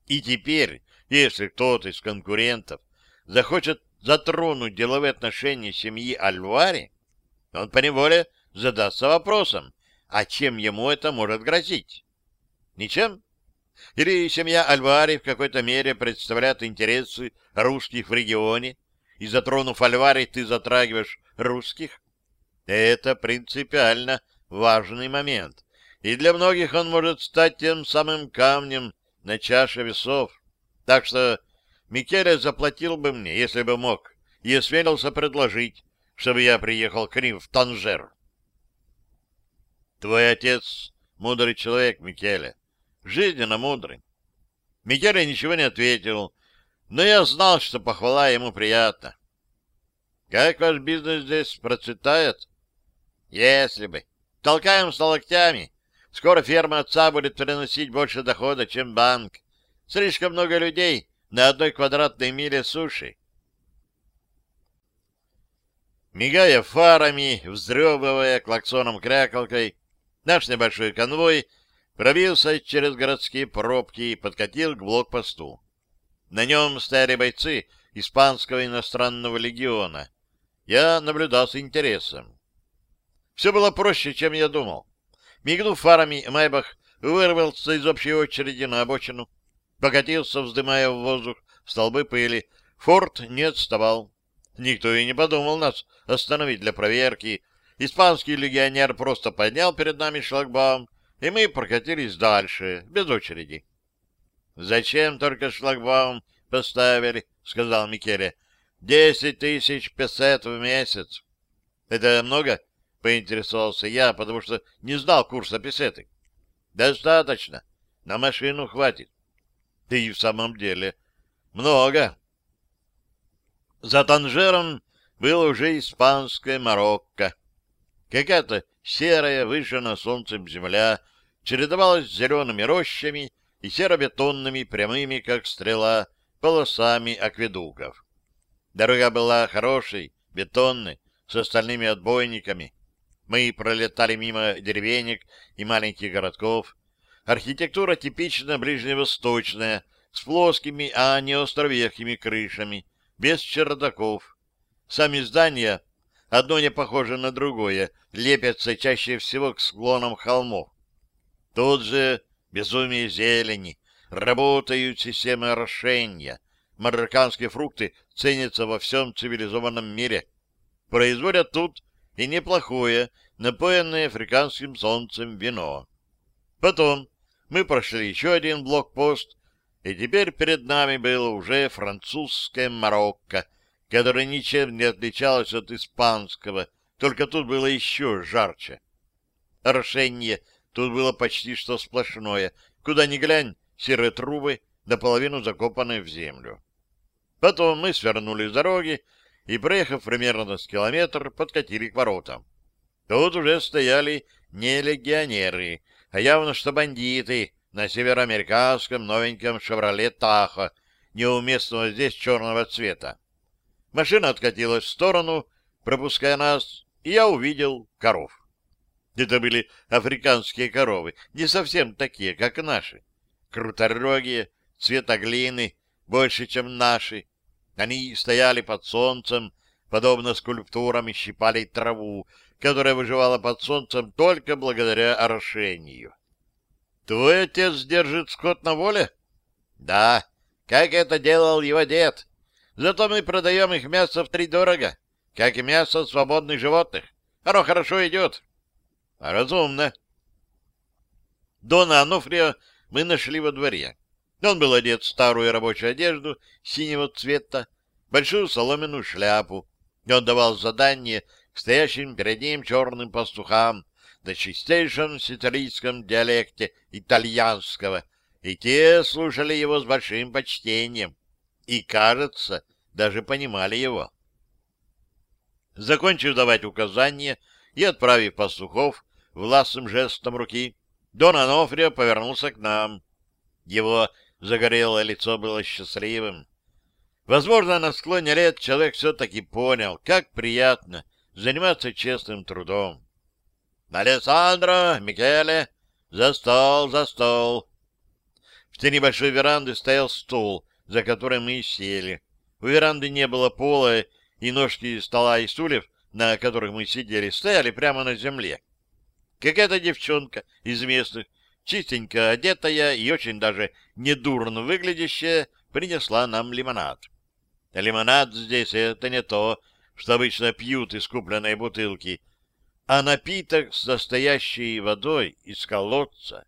И теперь, если кто-то из конкурентов захочет затронуть деловые отношения семьи Альвари, он поневоле задастся вопросом, а чем ему это может грозить? Ничем? Или семья Альвари в какой-то мере представляет интересы русских в регионе, и, затронув Альвари, ты затрагиваешь русских? Это принципиально важный момент, и для многих он может стать тем самым камнем на чаше весов. Так что Микеле заплатил бы мне, если бы мог, и осмелился предложить, чтобы я приехал к ним в Танжер. Твой отец — мудрый человек, Микеле, жизненно мудрый. Микеле ничего не ответил, но я знал, что похвала ему приятна. Как ваш бизнес здесь процветает? Если бы. Толкаем с локтями. Скоро ферма отца будет приносить больше дохода, чем банк. Слишком много людей на одной квадратной миле суши. Мигая фарами, взрёвывая клаксоном-крякалкой, наш небольшой конвой пробился через городские пробки и подкатил к блокпосту. На нем стояли бойцы испанского иностранного легиона. Я наблюдал с интересом. Все было проще, чем я думал. Мигнув фарами, Майбах вырвался из общей очереди на обочину, покатился, вздымая в воздух столбы пыли. Форд не отставал. Никто и не подумал нас остановить для проверки. Испанский легионер просто поднял перед нами шлагбаум, и мы прокатились дальше, без очереди. — Зачем только шлагбаум поставили? — сказал Микеле. — Десять тысяч песет в месяц. — Это много? — поинтересовался я, потому что не знал курса песеты. — Достаточно. На машину хватит. — Ты и в самом деле. Много. За Танжером было уже испанское Марокко. Какая-то серая, выжжена солнцем земля чередовалась с зелеными рощами и серо-бетонными, прямыми, как стрела, полосами акведуков. Дорога была хорошей, бетонной, с остальными отбойниками. Мы пролетали мимо деревенек и маленьких городков. Архитектура типично ближневосточная, с плоскими, а не островерхими крышами, без чердаков. Сами здания, одно не похоже на другое, лепятся чаще всего к склонам холмов. Тут же безумие зелени, работают системы орошения. Марокканские фрукты ценятся во всем цивилизованном мире. Производят тут и неплохое, напоенное африканским солнцем вино. Потом мы прошли еще один блокпост, и теперь перед нами было уже французское Марокко, которое ничем не отличалось от испанского, только тут было еще жарче. Орошение тут было почти что сплошное, куда ни глянь, серые трубы, наполовину закопанные в землю. Потом мы свернули с дороги и, проехав примерно с километр, подкатили к воротам. Тут уже стояли не легионеры, а явно что бандиты на североамериканском новеньком «Шевроле Тахо», неуместного здесь черного цвета. Машина откатилась в сторону, пропуская нас, и я увидел коров. Это были африканские коровы, не совсем такие, как наши. Круторогие, цвета глины, больше, чем наши, они стояли под солнцем, подобно скульптурам, и щипали траву, которая выживала под солнцем только благодаря орошению. «Твой отец держит скот на воле?» «Да, как это делал его дед. Зато мы продаем их мясо в три дорого, как и мясо свободных животных. Оно хорошо идет». «Разумно». Дона Ануфрио мы нашли во дворе. Он был одет в старую рабочую одежду синего цвета, большую соломенную шляпу. Он давал задание стоящим перед ним черным пастухам на чистейшем сицилийском диалекте итальянского и те слушали его с большим почтением и, кажется, даже понимали его. Закончив давать указания и отправив пастухов властным жестом руки, Дон Анофрио повернулся к нам. Его загорелое лицо было счастливым. Возможно, на склоне лет человек все-таки понял, как приятно заниматься честным трудом. «Алессандро, Микеле, за стол, за стол!» В тени большой веранды стоял стол, за которым мы сели. У веранды не было пола, и ножки стола и стульев, на которых мы сидели, стояли прямо на земле. Какая-то девчонка из местных, чистенько одетая и очень даже недурно выглядящая, принесла нам лимонад. Лимонад здесь — это не то, что обычно пьют из купленной бутылки, а напиток с настоящей водой из колодца,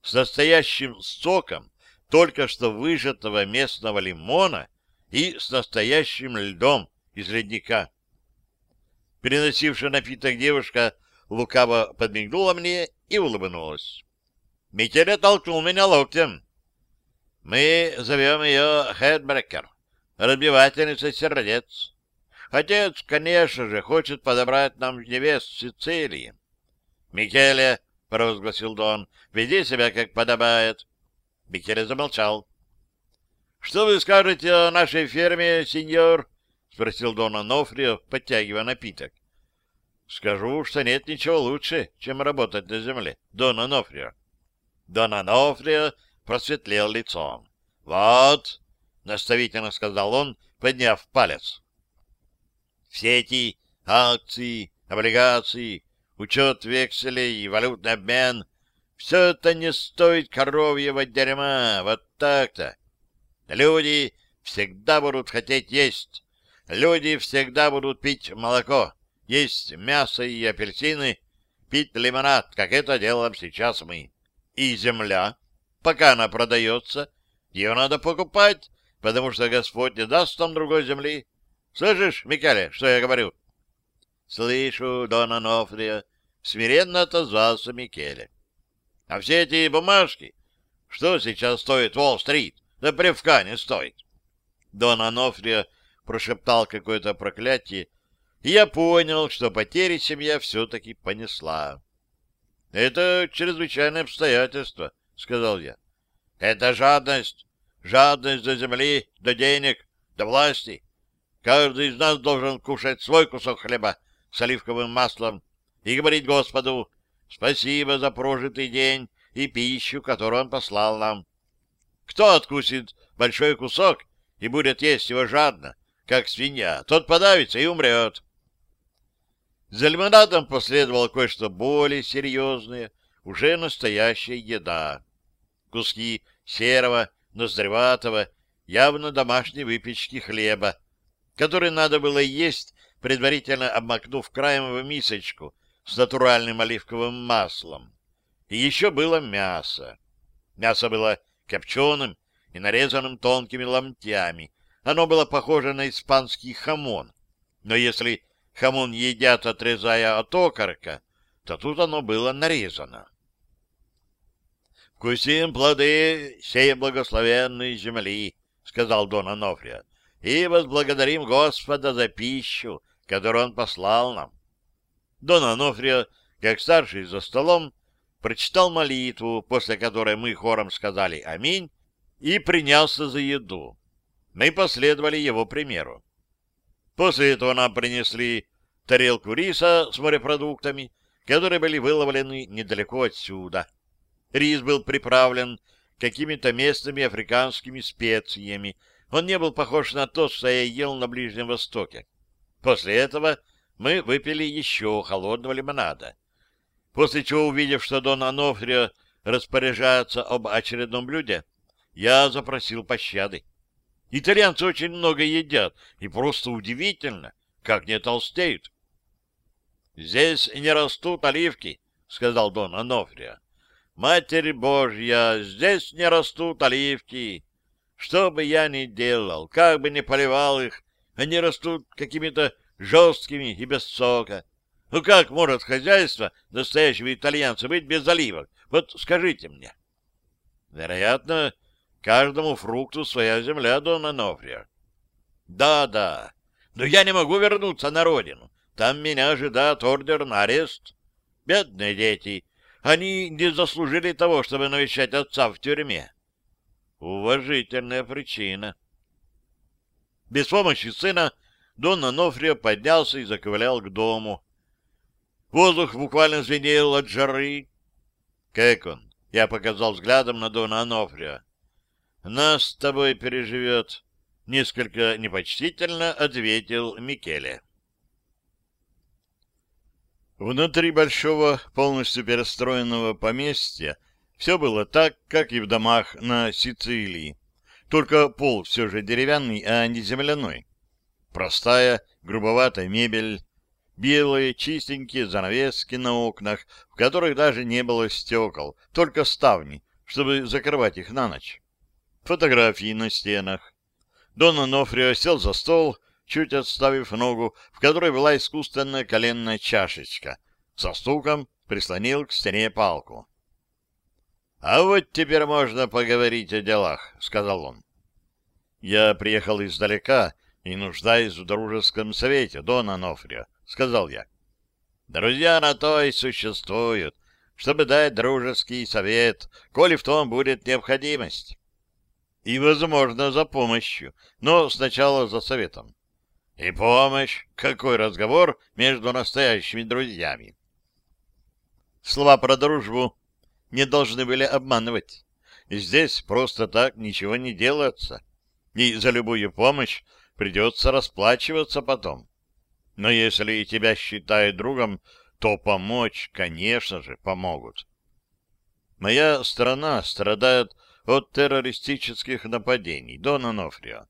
с настоящим соком только что выжатого местного лимона и с настоящим льдом из ледника. Переносившая напиток девушка лукаво подмигнула мне и улыбнулась. Микеля толкнул меня локтем. Мы зовем ее Хедбрекер, разбивательница сердец. Отец, конечно же, хочет подобрать нам невест в Сицилии. Микеле, — провозгласил Дон, — веди себя, как подобает. Микеле замолчал. — Что вы скажете о нашей ферме, сеньор? — спросил Дон Анофрио, подтягивая напиток. — Скажу, что нет ничего лучше, чем работать на земле, Дон Анофрио. Дон Анофрио просветлел лицом. — Вот, — наставительно сказал он, подняв палец. — Все эти акции, облигации, учет векселей и валютный обмен — все это не стоит коровьего дерьма, вот так-то. Люди всегда будут хотеть есть, люди всегда будут пить молоко, есть мясо и апельсины, пить лимонад, как это делаем сейчас мы. И земля, пока она продается, ее надо покупать, потому что Господь не даст там другой земли. Слышишь, Микеле, что я говорю? — Слышу, Дон Анофрио, — смиренно отозвался Микеле. — А все эти бумажки, что сейчас стоит Уолл-стрит? Да плевка не стоит. Дон Анофрио прошептал какое-то проклятие, и я понял, что потери семья все-таки понесла. — Это чрезвычайное обстоятельство, — сказал я. — Это жадность. Жадность до земли, до денег, до власти. Каждый из нас должен кушать свой кусок хлеба с оливковым маслом и говорить Господу «Спасибо за прожитый день и пищу, которую Он послал нам». Кто откусит большой кусок и будет есть его жадно, как свинья, тот подавится и умрет. За лимонадом последовало кое-что более серьезное, уже настоящая еда. Куски серого, ноздреватого, явно домашней выпечки хлеба, который надо было есть, предварительно обмакнув краем в мисочку с натуральным оливковым маслом. И еще было мясо. Мясо было копченым и нарезанным тонкими ломтями. Оно было похоже на испанский хамон. Но если хамон едят, отрезая от окорока, то тут оно было нарезано. «Вкусим плоды сей благословенной земли», — сказал Дон Анофрио, «и возблагодарим Господа за пищу, которую Он послал нам». Дон Анофрио, как старший за столом, прочитал молитву, после которой мы хором сказали «Аминь», и принялся за еду. Мы последовали его примеру. После этого нам принесли тарелку риса с морепродуктами, которые были выловлены недалеко отсюда. Рис был приправлен какими-то местными африканскими специями. Он не был похож на то, что я ел на Ближнем Востоке. После этого мы выпили еще холодного лимонада. После чего, увидев, что Дон Анофрио распоряжается об очередном блюде, я запросил пощады. Итальянцы очень много едят, и просто удивительно, как не толстеют. — Здесь не растут оливки, — сказал Дон Анофрио. Матерь Божья, здесь не растут оливки. Что бы я ни делал, как бы ни поливал их, они растут какими-то жесткими и без сока. Ну как может хозяйство настоящего итальянца быть без оливок? Вот скажите мне. Вероятно, каждому фрукту своя земля, Дон Анофрио. Да-да, но я не могу вернуться на родину. Там меня ожидает ордер на арест. Бедные дети, они не заслужили того, чтобы навещать отца в тюрьме. Уважительная причина. Без помощи сына Дон Анофрио поднялся и заковылял к дому. Воздух буквально звенел от жары. Как он? Я показал взглядом на Дона Анофрио. Нас с тобой переживет. Несколько непочтительно ответил Микеле. Внутри большого, полностью перестроенного поместья все было так, как и в домах на Сицилии. Только пол все же деревянный, а не земляной. Простая, грубоватая мебель, белые чистенькие занавески на окнах, в которых даже не было стекол, только ставни, чтобы закрывать их на ночь. Фотографии на стенах. Дон Анофрио сел за стол, чуть отставив ногу, в которой была искусственная коленная чашечка. Со стуком прислонил к стене палку. — А вот теперь можно поговорить о делах, — сказал он. — Я приехал издалека и нуждаюсь в дружеском совете, Дон Анофрио, — сказал я. — Друзья на то и существуют, чтобы дать дружеский совет, коли в том будет необходимость. И, возможно, за помощью, но сначала за советом. И помощь? Какой разговор между настоящими друзьями? Слова про дружбу не должны были обманывать. Здесь просто так ничего не делается. И за любую помощь придется расплачиваться потом. Но если тебя считают другом, то помочь, конечно же, помогут. Моя страна страдает от террористических нападений, Дон Анофрио.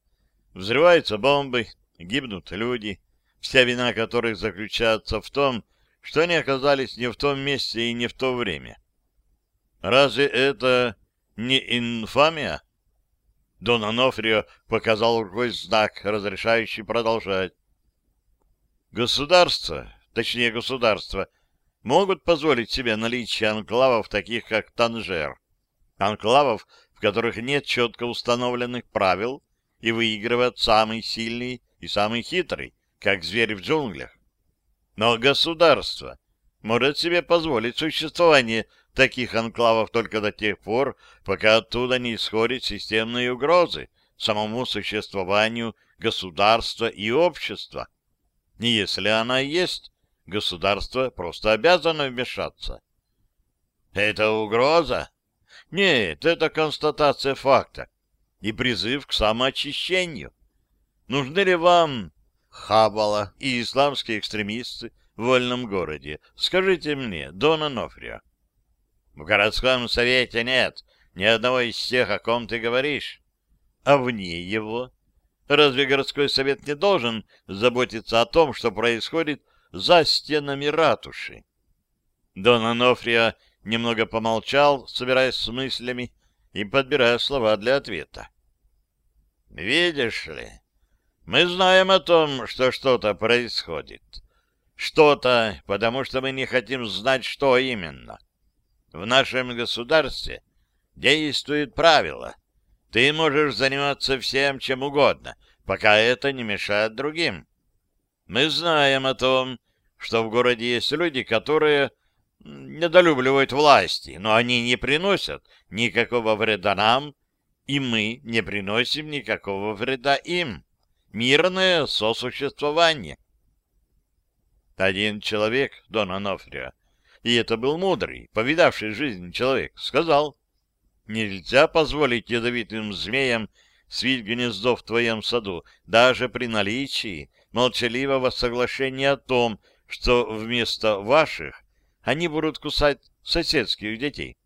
Взрываются бомбы, гибнут люди, вся вина которых заключается в том, что они оказались не в том месте и не в то время. Разве это не инфамия? Дон Анофрио показал рукой знак, разрешающий продолжать. Государства, точнее государства, могут позволить себе наличие анклавов, таких как Танжер. Анклавов, в которых нет четко установленных правил, и выигрывает самый сильный и самый хитрый, как зверь в джунглях. Но государство может себе позволить существование таких анклавов только до тех пор, пока оттуда не исходят системные угрозы самому существованию государства и общества. И если она есть, государство просто обязано вмешаться. Это угроза? Нет, это констатация факта и призыв к самоочищению. Нужны ли вам Хабала и исламские экстремисты в вольном городе? Скажите мне, Дон Анофрио. В городском совете нет ни одного из тех, о ком ты говоришь. А вне его? Разве городской совет не должен заботиться о том, что происходит за стенами ратуши? Дон Анофрио немного помолчал, собираясь с мыслями и подбирая слова для ответа. «Видишь ли, мы знаем о том, что что-то происходит. Что-то, потому что мы не хотим знать, что именно. В нашем государстве действует правило. Ты можешь заниматься всем, чем угодно, пока это не мешает другим. Мы знаем о том, что в городе есть люди, которые недолюбливают власти, но они не приносят никакого вреда нам, и мы не приносим никакого вреда им мирное сосуществование. Один человек, Дон Анофрио, и это был мудрый, повидавший жизнь человек, сказал, нельзя позволить ядовитым змеям свить гнездо в твоем саду, даже при наличии молчаливого соглашения о том, что вместо ваших они будут кусать соседских детей.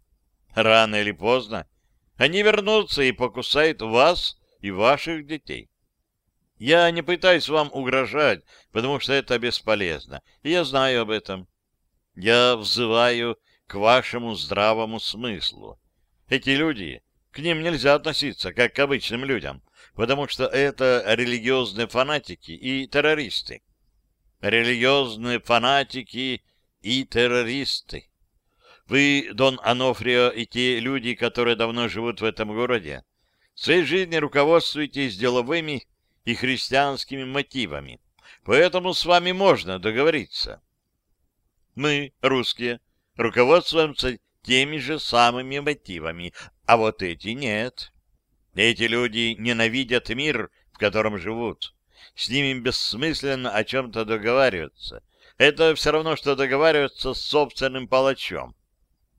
Рано или поздно они вернутся и покусают вас и ваших детей. Я не пытаюсь вам угрожать, потому что это бесполезно, и я знаю об этом. Я взываю к вашему здравому смыслу. Эти люди, к ним нельзя относиться, как к обычным людям, потому что это религиозные фанатики и террористы. Религиозные фанатики и террористы. Вы, Дон Анофрио, и те люди, которые давно живут в этом городе, в своей жизни руководствуетесь деловыми и христианскими мотивами, поэтому с вами можно договориться. Мы, русские, руководствуемся теми же самыми мотивами, а вот эти нет. Эти люди ненавидят мир, в котором живут. С ними бессмысленно о чем-то договариваться. Это все равно, что договариваться с собственным палачом.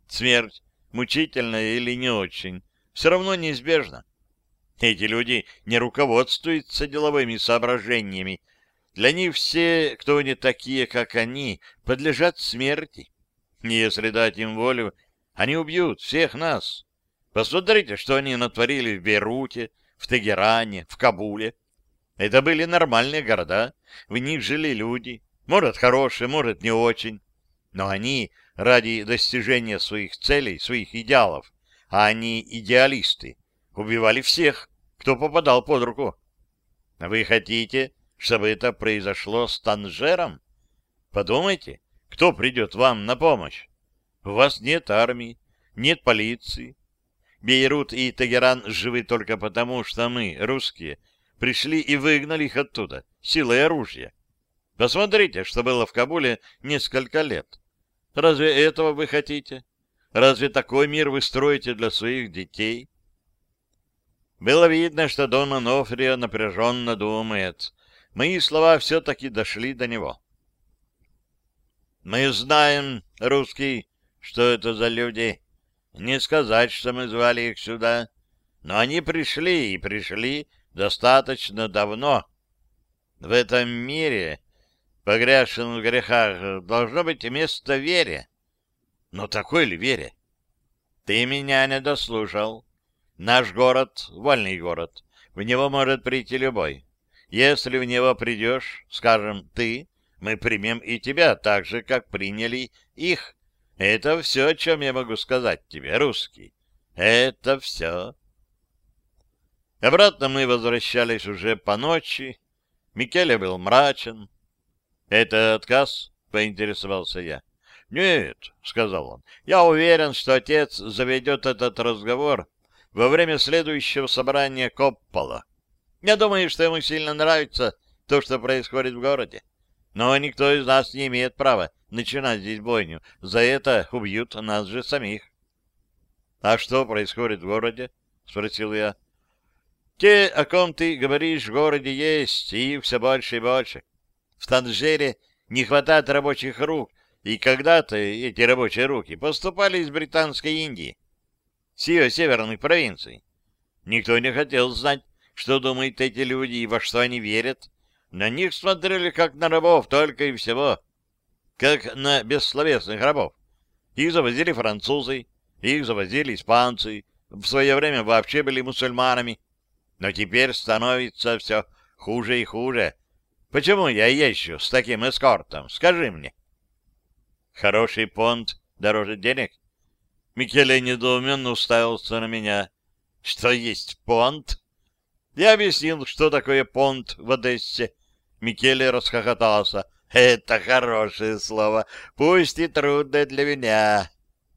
Смерть, мучительная или не очень, все равно неизбежна. Эти люди не руководствуются деловыми соображениями. Для них все, кто не такие, как они, подлежат смерти. Если дать им волю, они убьют всех нас. Посмотрите, что они натворили в Бейруте, в Тегеране, в Кабуле. Это были нормальные города, в них жили люди, может, хорошие, может, не очень. Но они ради достижения своих целей, своих идеалов, а они идеалисты, убивали всех, кто попадал под руку. Вы хотите, чтобы это произошло с Танжером? Подумайте, кто придет вам на помощь? У вас нет армии, нет полиции. Бейрут и Тегеран живы только потому, что мы, русские, пришли и выгнали их оттуда, силой оружия. Посмотрите, что было в Кабуле несколько лет. Разве этого вы хотите? Разве такой мир вы строите для своих детей? Было видно, что Дон Анофрио напряженно думает. Мои слова все-таки дошли до него. Мы знаем, русский, что это за люди. Не сказать, что мы звали их сюда. Но они пришли, и пришли достаточно давно. В этом мире погрязшим в грехах, должно быть место вере. Но такой ли вере? Ты меня не дослушал. Наш город — вольный город. В него может прийти любой. Если в него придешь, скажем, ты, мы примем и тебя так же, как приняли их. Это все, о чем я могу сказать тебе, русский. Это все. Обратно мы возвращались уже по ночи. Микеле был мрачен, «Это отказ?» — поинтересовался я. «Нет», — сказал он, — «я уверен, что отец заведет этот разговор во время следующего собрания Коппола. Я думаю, что ему сильно нравится то, что происходит в городе. Но никто из нас не имеет права начинать здесь бойню. За это убьют нас же самих». «А что происходит в городе?» — спросил я. «Те, о ком ты говоришь, в городе есть, и все больше и больше. В Танжере не хватает рабочих рук, и когда-то эти рабочие руки поступали из Британской Индии, с ее северных провинций. Никто не хотел знать, что думают эти люди и во что они верят. На них смотрели как на рабов только и всего, как на бессловесных рабов. Их завозили французы, их завозили испанцы, в свое время вообще были мусульманами. Но теперь становится все хуже и хуже, Почему я езжу с таким эскортом? Скажи мне. Хороший понт дороже денег? Микеле недоуменно уставился на меня. Что есть понт? Я объяснил, что такое понт в Одессе. Микеле расхохотался. Это хорошее слово, пусть и трудное для меня.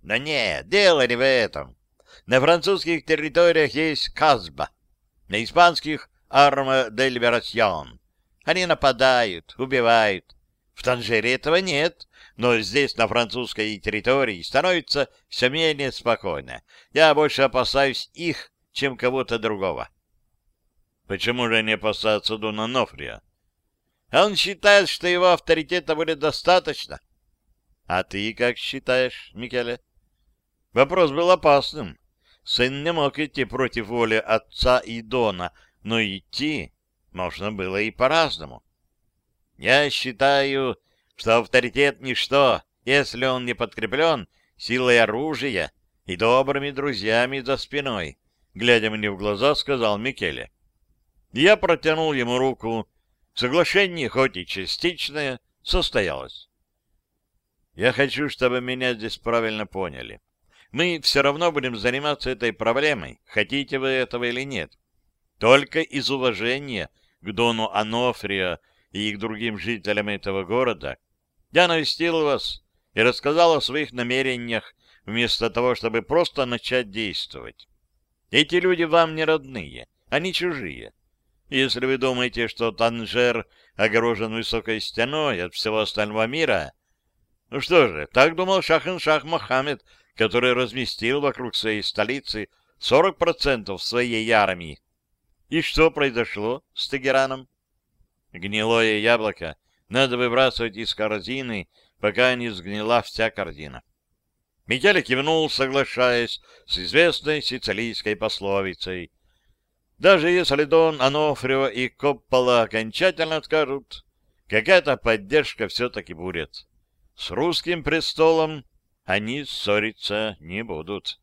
Но нет, дело не в этом. На французских территориях есть Казба, на испанских — Арма де Либерасьон. Они нападают, убивают. В Танжере этого нет, но здесь, на французской территории, становится все менее спокойно. Я больше опасаюсь их, чем кого-то другого. Почему же не опасаться Дона Нофрия? Он считает, что его авторитета будет достаточно. А ты как считаешь, Микеле? Вопрос был опасным. Сын не мог идти против воли отца и Дона, но идти можно было и по-разному. Я считаю, что авторитет — ничто, если он не подкреплен силой оружия и добрыми друзьями за спиной, глядя мне в глаза, сказал Микеле. Я протянул ему руку. Соглашение, хоть и частичное, состоялось. Я хочу, чтобы меня здесь правильно поняли. Мы все равно будем заниматься этой проблемой, хотите вы этого или нет. Только из уважения к Дону Анофрио и к другим жителям этого города, я навестил вас и рассказал о своих намерениях, вместо того, чтобы просто начать действовать. Эти люди вам не родные, они чужие. Если вы думаете, что Танжер огорожен высокой стеной от всего остального мира, ну что же, так думал Шах-ин-Шах Мохаммед, который разместил вокруг своей столицы 40% своей армии. И что произошло с Тегераном? Гнилое яблоко надо выбрасывать из корзины, пока не сгнила вся корзина. Микеле кивнул, соглашаясь с известной сицилийской пословицей. Даже если Дон, Анофрио и Коппола окончательно откажут, какая-то поддержка все-таки будет. С русским престолом они ссориться не будут.